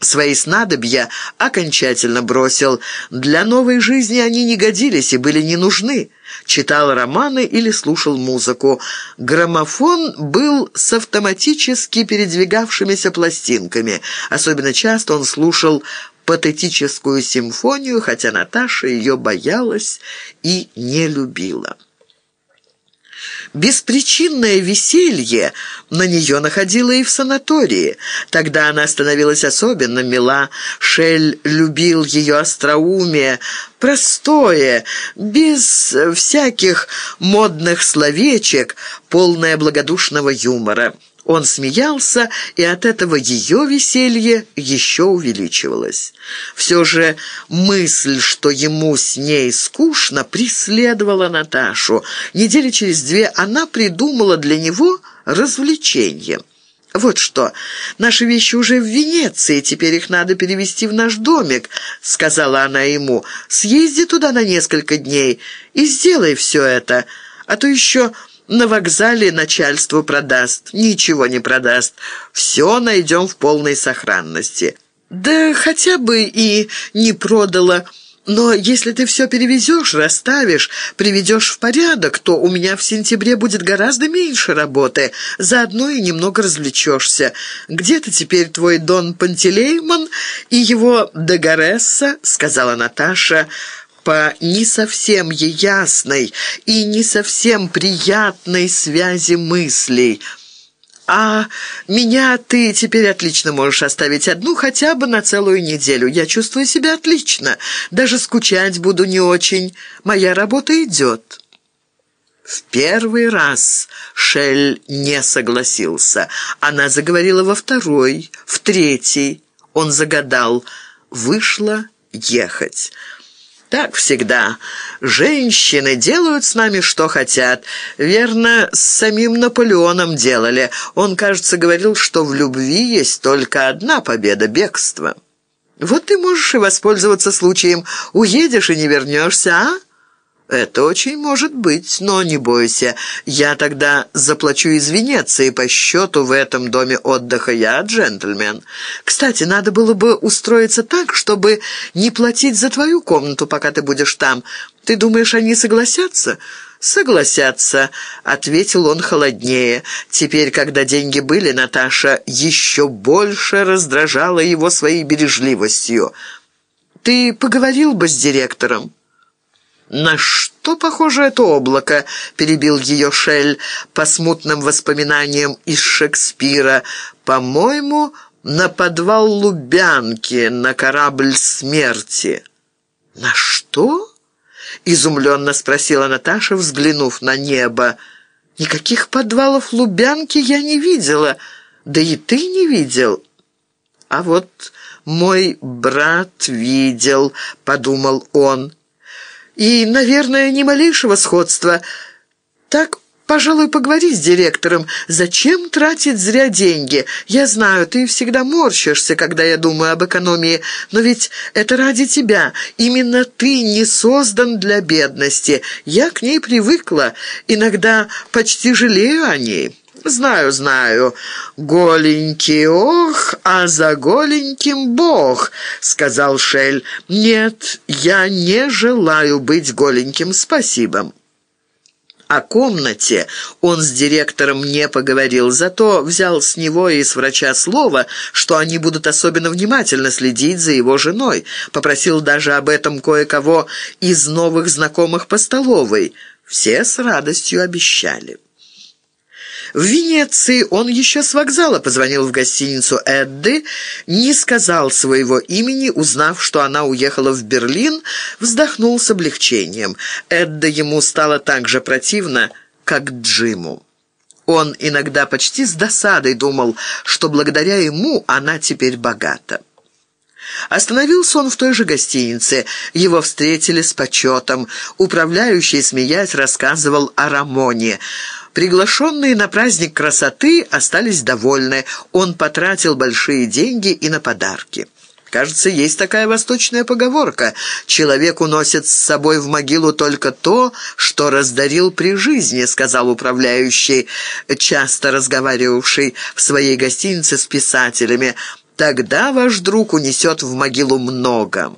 Свои снадобья окончательно бросил. Для новой жизни они не годились и были не нужны. Читал романы или слушал музыку. Граммофон был с автоматически передвигавшимися пластинками. Особенно часто он слушал патетическую симфонию, хотя Наташа ее боялась и не любила. Беспричинное веселье на нее находило и в санатории. Тогда она становилась особенно мила. Шель любил ее остроумие, простое, без всяких модных словечек, полное благодушного юмора. Он смеялся, и от этого ее веселье еще увеличивалось. Все же мысль, что ему с ней скучно, преследовала Наташу. Недели через две она придумала для него развлечение. «Вот что, наши вещи уже в Венеции, теперь их надо перевезти в наш домик», — сказала она ему. «Съезди туда на несколько дней и сделай все это, а то еще на вокзале начальству продаст. Ничего не продаст. Все найдем в полной сохранности. Да хотя бы и не продала. Но если ты все перевезешь, расставишь, приведешь в порядок, то у меня в сентябре будет гораздо меньше работы. Заодно и немного развлечешься. Где-то теперь твой Дон Пантелеймон и его Дагоресса, сказала Наташа, — по не совсем ясной и не совсем приятной связи мыслей. «А меня ты теперь отлично можешь оставить одну хотя бы на целую неделю. Я чувствую себя отлично. Даже скучать буду не очень. Моя работа идет». В первый раз Шель не согласился. Она заговорила во второй, в третий. Он загадал. Вышло ехать. Так всегда. Женщины делают с нами, что хотят. Верно, с самим Наполеоном делали. Он, кажется, говорил, что в любви есть только одна победа — бегство. Вот ты можешь и воспользоваться случаем. Уедешь и не вернешься, а? «Это очень может быть, но не бойся. Я тогда заплачу из Венеции по счету в этом доме отдыха. Я джентльмен. Кстати, надо было бы устроиться так, чтобы не платить за твою комнату, пока ты будешь там. Ты думаешь, они согласятся?» «Согласятся», — ответил он холоднее. Теперь, когда деньги были, Наташа еще больше раздражала его своей бережливостью. «Ты поговорил бы с директором?» «На что похоже это облако?» — перебил ее Шель по смутным воспоминаниям из Шекспира. «По-моему, на подвал Лубянки, на корабль смерти». «На что?» — изумленно спросила Наташа, взглянув на небо. «Никаких подвалов Лубянки я не видела, да и ты не видел». «А вот мой брат видел», — подумал он, — и, наверное, ни малейшего сходства. Так, пожалуй, поговори с директором. Зачем тратить зря деньги? Я знаю, ты всегда морщишься, когда я думаю об экономии, но ведь это ради тебя. Именно ты не создан для бедности. Я к ней привыкла, иногда почти жалею о ней». «Знаю, знаю. Голенький ох, а за голеньким бог», — сказал Шель. «Нет, я не желаю быть голеньким, спасибо». О комнате он с директором не поговорил, зато взял с него и с врача слово, что они будут особенно внимательно следить за его женой. Попросил даже об этом кое-кого из новых знакомых по столовой. Все с радостью обещали. В Венеции он еще с вокзала позвонил в гостиницу Эдды, не сказал своего имени, узнав, что она уехала в Берлин, вздохнул с облегчением. Эдда ему стало так же противно, как Джиму. Он иногда почти с досадой думал, что благодаря ему она теперь богата. Остановился он в той же гостинице. Его встретили с почетом. Управляющий, смеясь, рассказывал о Рамоне – Приглашенные на праздник красоты остались довольны. Он потратил большие деньги и на подарки. Кажется, есть такая восточная поговорка. Человек уносит с собой в могилу только то, что раздарил при жизни, сказал управляющий, часто разговаривавший в своей гостинице с писателями. Тогда ваш друг унесет в могилу много».